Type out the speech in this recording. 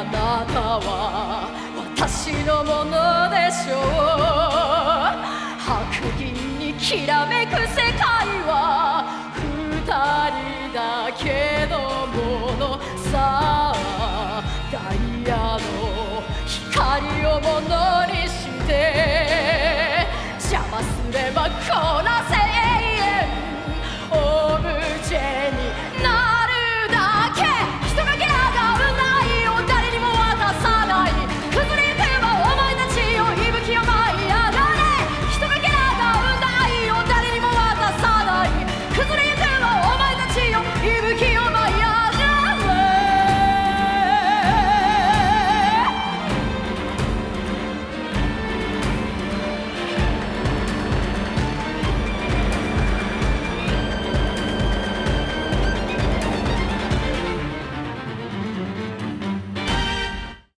あなたは私のものでしょう。白銀にきらめく世界は二人だけのもの。さあダイヤの光をものにして。